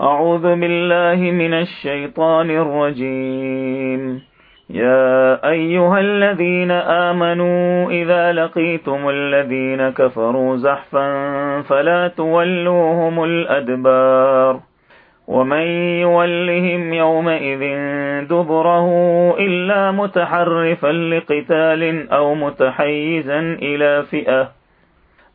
أعوذ بالله من الشيطان الرجيم. يا أيها الذين آمنوا إذا لقيتم الذين كفروا زحفا فلا تولوهم الأدبار. ومن يولهم يومئذ دبره إلا متحرفا لقتال أو متحيزا إلى فئة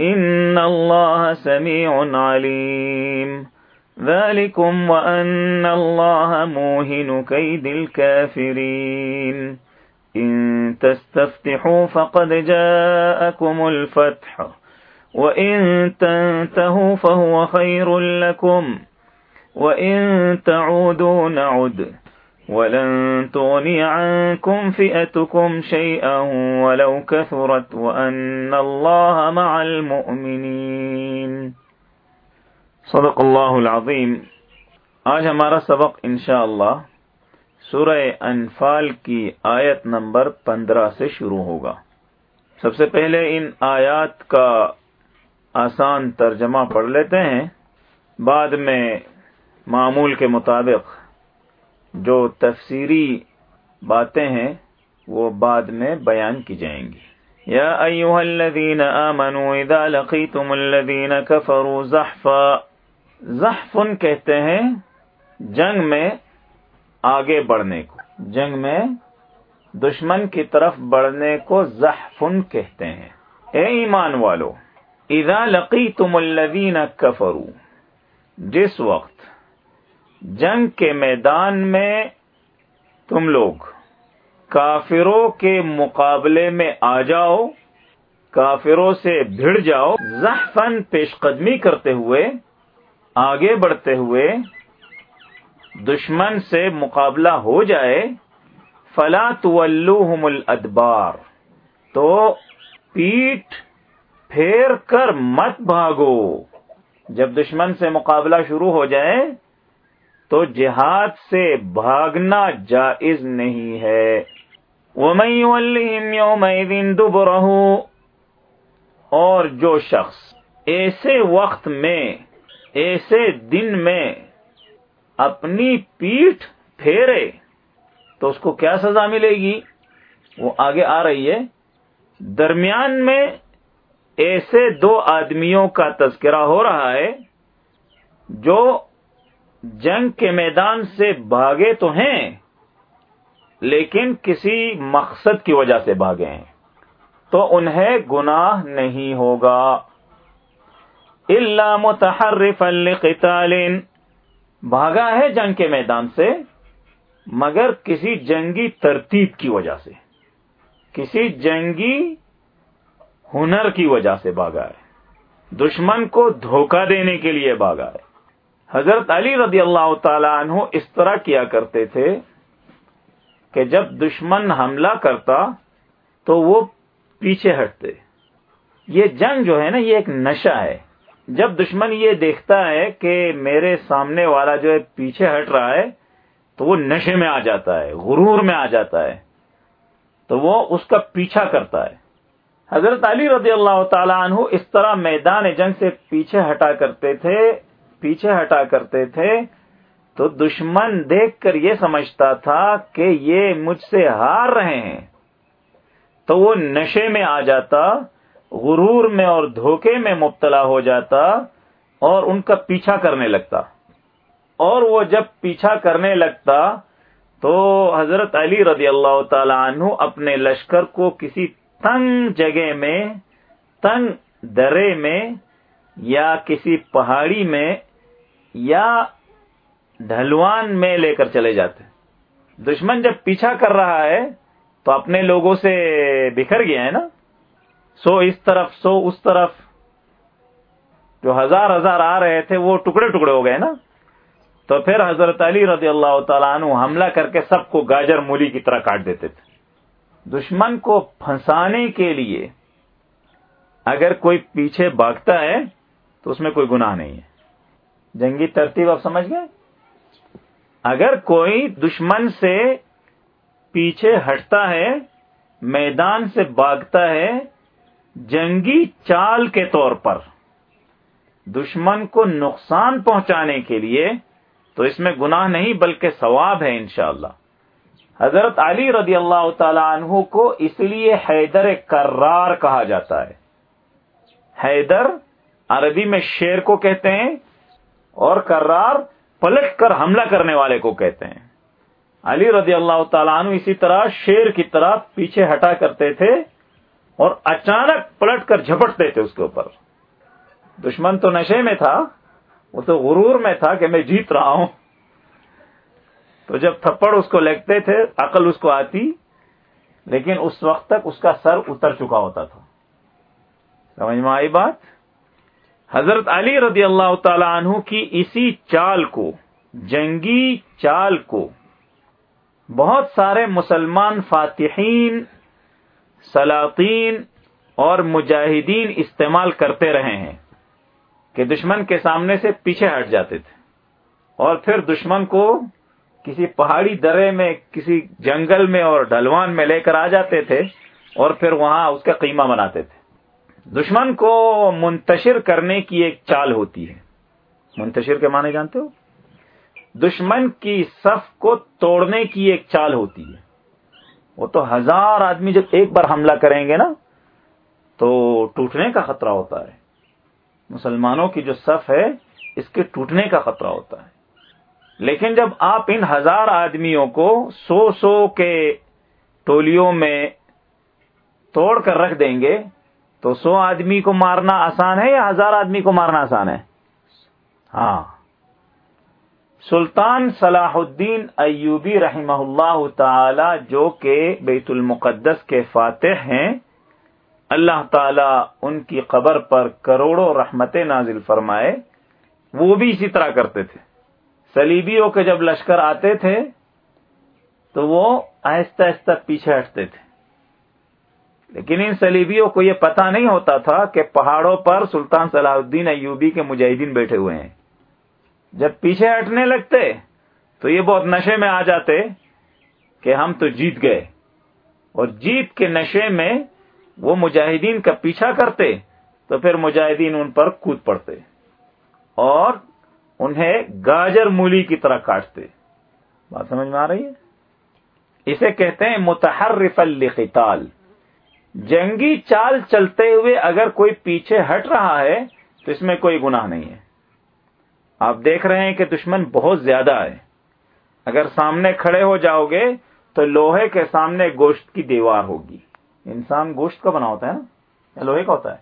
إن الله سميع عليم. ذلكم وأن الله موهن كيد الكافرين. إن تستفتحوا فقد جاءكم الفتح. وإن تنتهوا فهو خير لكم. وإن تعودوا نعد. ولن تغني عنكم فئتكم شيئا ولو كثرت وأن الله مع المؤمنين. صدق اللہ العظیم. آج ہمارا سبق انشاءاللہ سورہ انفال کی آیت نمبر پندرہ سے شروع ہوگا. سب سے پہلے ان آیات کا آسان ترجمہ پڑھ لیتے ہیں. بعد میں معمول کے مطابق جو تفسیری باتیں ہیں، وہ بعد میں بیان کی جائیں گی۔ یا ایوہ الذین آمنوا اذا لقیتم الذین کفروا زحفا، زحفن کہتے ہیں جنگ میں آگے بڑھنے کو، جنگ میں دشمن کی طرف بڑھنے کو زحفن کہتے ہیں۔ اے ایمان والو، اذا لقیتم الذین کفروا، جس وقت جنگ کے میدان میں تم لوگ کافروں کے مقابلے میں آ جاؤ، کافروں سے بھیڑ جاؤ زحفن پیش قدمی کرتے ہوئے، آگے بڑھتے ہوئے دشمن سے مقابلہ ہو جائے۔ فلا تولوہم الادبار، تو پیٹ پھیر کر مت بھاگو۔ جب دشمن سے مقابلہ شروع ہو جائے تو جہاد سے بھاگنا جائز نہیں ہے۔ وہ اور جو شخص ایسے وقت میں، ایسے دن میں اپنی پیٹھ پھیرے، تو اس کو کیا سزا ملے گی؟ وہ آگے آ رہی ہے۔ درمیان میں ایسے دو آدمیوں کا تذکرہ ہو رہا ہے جو جنگ کے میدان سے بھاگے تو ہیں، لیکن کسی مقصد کی وجہ سے بھاگے ہیں۔ تو انہیں گناہ نہیں ہوگا۔ اللہ متحرف القتال بھاگا ہے جنگ کے میدان سے، مگر کسی جنگی ترتیب کی وجہ سے۔ کسی جنگی ہنر کی وجہ سے بھاگا ہے۔ دشمن کو دھوکہ دینے کے لیے بھاگا ہے۔ حضرت علی رضی اللہ تعالی عنہ اس طرح کیا کرتے تھے کہ جب دشمن حملہ کرتا تو وہ پیچھے ہٹتے۔ یہ جنگ جو ہے نا، یہ ایک نشہ ہے۔ جب دشمن یہ دیکھتا ہے کہ میرے سامنے والا جو ہے پیچھے ہٹ رہا ہے، تو وہ نشے میں آ جاتا ہے، غرور میں آ جاتا ہے۔ تو وہ اس کا پیچھا کرتا ہے۔ حضرت علی رضی اللہ تعالیٰ عنہ اس طرح میدان جنگ سے پیچھے ہٹا کرتے تھے۔ پیچھے ہٹا کرتے تھے تو دشمن دیکھ کر یہ سمجھتا تھا کہ یہ مجھ سے ہار رہے ہیں۔ تو وہ نشے میں آ جاتا، غرور میں اور دھوکے میں مبتلا ہو جاتا اور ان کا پیچھا کرنے لگتا۔ اور وہ جب پیچھا کرنے لگتا تو حضرت علی رضی اللہ تعالی عنہ اپنے لشکر کو کسی تنگ جگہ میں، تنگ درے میں یا کسی پہاڑی میں یا ڈھلوان میں لے کر چلے جاتے دشمن جب پیچھا کر رہا ہے، تو اپنے لوگوں سے بکھر گیا ہے نا۔ سو اس طرف، سو اس طرف۔ جو ہزار ہزار آ رہے تھے، وہ ٹکڑے ٹکڑے ہو گئے نا۔ تو پھر حضرت علی رضی اللہ تعالیٰ عنہ حملہ کر کے سب کو گاجر مولی کی طرح کاٹ دیتے تھے۔ دشمن کو پھنسانے کے لیے اگر کوئی پیچھے بھاگتا ہے، تو اس میں کوئی گناہ نہیں ہے۔ جنگی ترتیب آپ سمجھ گئے؟ اگر کوئی دشمن سے پیچھے ہٹتا ہے، میدان سے بھاگتا ہے، جنگی چال کے طور پر دشمن کو نقصان پہنچانے کے لیے، تو اس میں گناہ نہیں، بلکہ ثواب ہے انشاءاللہ۔ حضرت علی رضی اللہ تعالی عنہ کو اس لیے حیدر کرار کہا جاتا ہے۔ حیدر عربی میں شیر کو کہتے ہیں اور کرار پلٹ کر حملہ کرنے والے کو کہتے ہیں۔ علی رضی اللہ تعالیٰ عنہ اسی طرح شیر کی طرح پیچھے ہٹا کرتے تھے اور اچانک پلٹ کر جھپٹتے تھے اس کے اوپر۔ دشمن تو نشے میں تھا، وہ تو غرور میں تھا کہ میں جیت رہا ہوں۔ تو جب تھپڑ اس کو لگتے تھے، عقل اس کو آتی، لیکن اس وقت تک اس کا سر اتر چکا ہوتا تھا۔ سمجھ میں آئی بات؟ حضرت علی رضی اللہ تعالی عنہ کی اسی چال کو، جنگی چال کو بہت سارے مسلمان فاتحین، سلاطین اور مجاہدین استعمال کرتے رہے ہیں کہ دشمن کے سامنے سے پیچھے ہٹ جاتے تھے اور پھر دشمن کو کسی پہاڑی درے میں، کسی جنگل میں اور ڈھلوان میں لے کر آ جاتے تھے اور پھر وہاں اس کا قیمہ بناتے تھے۔ دشمن کو منتشر کرنے کی ایک چال ہوتی ہے۔ منتشر کے معنی جانتے ہو؟ دشمن کی صف کو توڑنے کی ایک چال ہوتی ہے۔ وہ تو ہزار آدمی جب ایک بار حملہ کریں گے نا، تو ٹوٹنے کا خطرہ ہوتا ہے۔ مسلمانوں کی جو صف ہے، اس کے ٹوٹنے کا خطرہ ہوتا ہے۔ لیکن جب آپ ان ہزار آدمیوں کو سو سو کے ٹولیوں میں توڑ کر رکھ دیں گے تو سو آدمی کو مارنا آسان ہے یا ہزار آدمی کو مارنا آسان ہے؟ ہاں۔ سلطان صلاح الدین ایوبی رحمہ اللہ تعالی جو کہ بیت المقدس کے فاتح ہیں، اللہ تعالی ان کی قبر پر کروڑوں رحمت نازل فرمائے، وہ بھی اسی طرح کرتے تھے۔ سلیبیوں کے جب لشکر آتے تھے، تو وہ آہستہ آہستہ پیچھے ہٹتے تھے۔ لیکن ان سلیبیوں کو یہ پتا نہیں ہوتا تھا کہ پہاڑوں پر سلطان صلاح الدین ایوبی کے مجاہدین بیٹھے ہوئے ہیں۔ جب پیچھے ہٹنے لگتے تو یہ بہت نشے میں آ جاتے کہ ہم تو جیت گئے۔ اور جیت کے نشے میں وہ مجاہدین کا پیچھا کرتے تو پھر مجاہدین ان پر کود پڑتے اور انہیں گاجر مولی کی طرح کاٹتے۔ بات سمجھ میں آ رہی ہے؟ اسے کہتے ہیں متحرف القتال جنگی چال چلتے ہوئے اگر کوئی پیچھے ہٹ رہا ہے تو اس میں کوئی گناہ نہیں ہے۔ آپ دیکھ رہے ہیں کہ دشمن بہت زیادہ ہے۔ اگر سامنے کھڑے ہو جاؤ گے تو لوہے کے سامنے گوشت کی دیوار ہوگی۔ انسان گوشت کا بنا ہوتا ہے نا؟ یا لوہے کا ہوتا ہے؟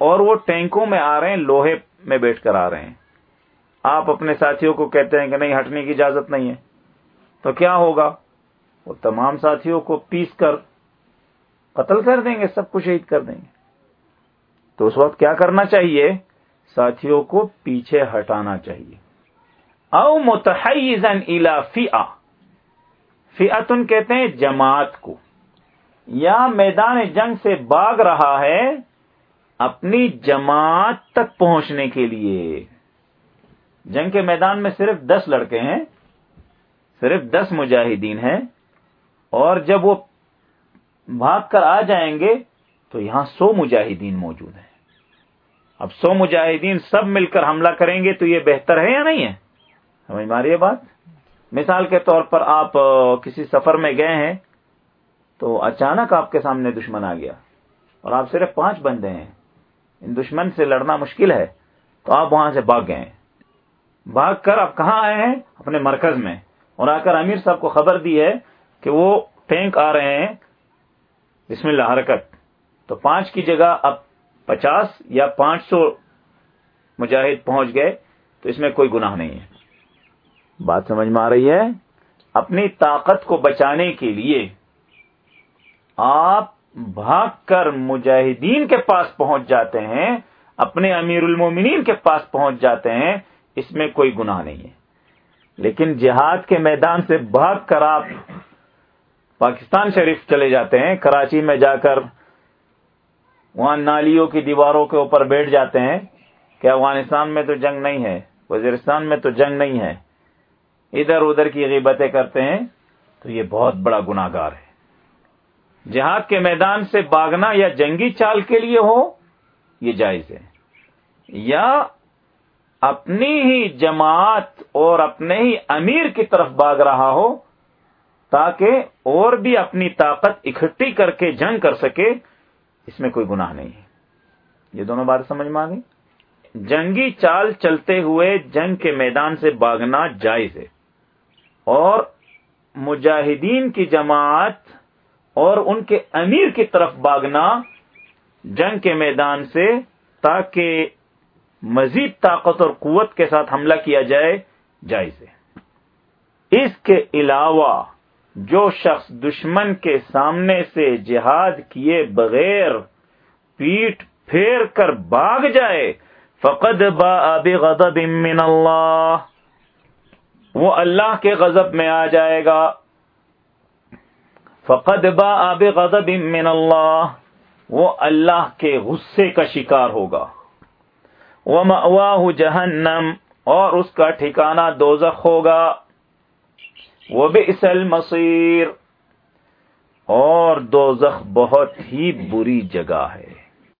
اور وہ ٹینکوں میں آ رہے ہیں، لوہے میں بیٹھ کر آ رہے ہیں۔ آپ اپنے ساتھیوں کو کہتے ہیں کہ نہیں، ہٹنے کی اجازت نہیں ہے۔ تو کیا ہوگا؟ وہ تمام ساتھیوں کو پیس کر قتل کر دیں گے، سب کو شہید کر دیں گے۔ تو اس وقت کیا کرنا چاہیے؟ ساتھیوں کو پیچھے ہٹانا چاہیے۔ او متحزن الا فیا فیاتن کہتے ہیں جماعت کو۔ یا میدان جنگ سے باغ رہا ہے، اپنی جماعت تک پہنچنے کے لیے۔ جنگ کے میدان میں صرف دس لڑکے ہیں، صرف دس مجاہدین ہیں، اور جب وہ بھاگ کر آ جائیں گے تو یہاں سو مجاہدین موجود ہیں۔ اب سو مجاہدین سب مل کر حملہ کریں گے تو یہ بہتر ہے یا نہیں ہے؟ سمجھ ماری یہ بات؟ مثال کے طور پر آپ کسی سفر میں گئے ہیں تو اچانک آپ کے سامنے دشمن آ گیا اور آپ صرف پانچ بندے ہیں۔ ان دشمن سے لڑنا مشکل ہے تو آپ وہاں سے بھاگ گئے بھاگ کر آپ کہاں آئے ہیں؟ اپنے مرکز میں۔ اور آ کر امیر صاحب کو خبر دی ہے کہ وہ ٹینک آ رہے ہیں بسم اللہ حرکت۔ تو پانچ کی جگہ اب پچاس یا پانچ سو مجاہد پہنچ گئے، تو اس میں کوئی گناہ نہیں ہے۔ بات سمجھ میں آ رہی ہے؟ اپنی طاقت کو بچانے کے لیے آپ بھاگ کر مجاہدین کے پاس پہنچ جاتے ہیں، اپنے امیر المومنین کے پاس پہنچ جاتے ہیں، اس میں کوئی گناہ نہیں ہے۔ لیکن جہاد کے میدان سے بھاگ کر آپ پاکستان شریف چلے جاتے ہیں، کراچی میں جا کر وہاں نالیوں کی دیواروں کے اوپر بیٹھ جاتے ہیں کہ افغانستان میں تو جنگ نہیں ہے، وزیرستان میں تو جنگ نہیں ہے۔ ادھر ادھر کی غیبتیں کرتے ہیں، تو یہ بہت بڑا گناگار ہے۔ جہاد کے میدان سے باغنا یا جنگی چال کے لیے ہو، یہ جائز ہے۔ یا اپنی ہی جماعت اور اپنے ہی امیر کی طرف باغ رہا ہو تاکہ اور بھی اپنی طاقت اکٹھی کر کے جنگ کر سکے، اس میں کوئی گناہ نہیں ہے۔ یہ دونوں بات سمجھ میں آ گئی جنگی چال چلتے ہوئے جنگ کے میدان سے باغنا جائز ہے۔ اور مجاہدین کی جماعت اور ان کے امیر کی طرف باغنا جنگ کے میدان سے، تاکہ مزید طاقت اور قوت کے ساتھ حملہ کیا جائے، جائز ہے۔ اس کے علاوہ جو شخص دشمن کے سامنے سے جہاد کیے بغیر پیٹ پھیر کر بھاگ جائے، فقد با غضب من اللہ وہ اللہ کے غضب میں آ جائے گا۔ فقد با آب غضب من اللہ وہ اللہ کے غصے کا شکار ہوگا۔ وہ جہنم اور اس کا ٹھکانہ دوزخ ہوگا۔ جی۔ وہ بھی اسل مصیر اور دوزخ بہت ہی بری جگہ ہے۔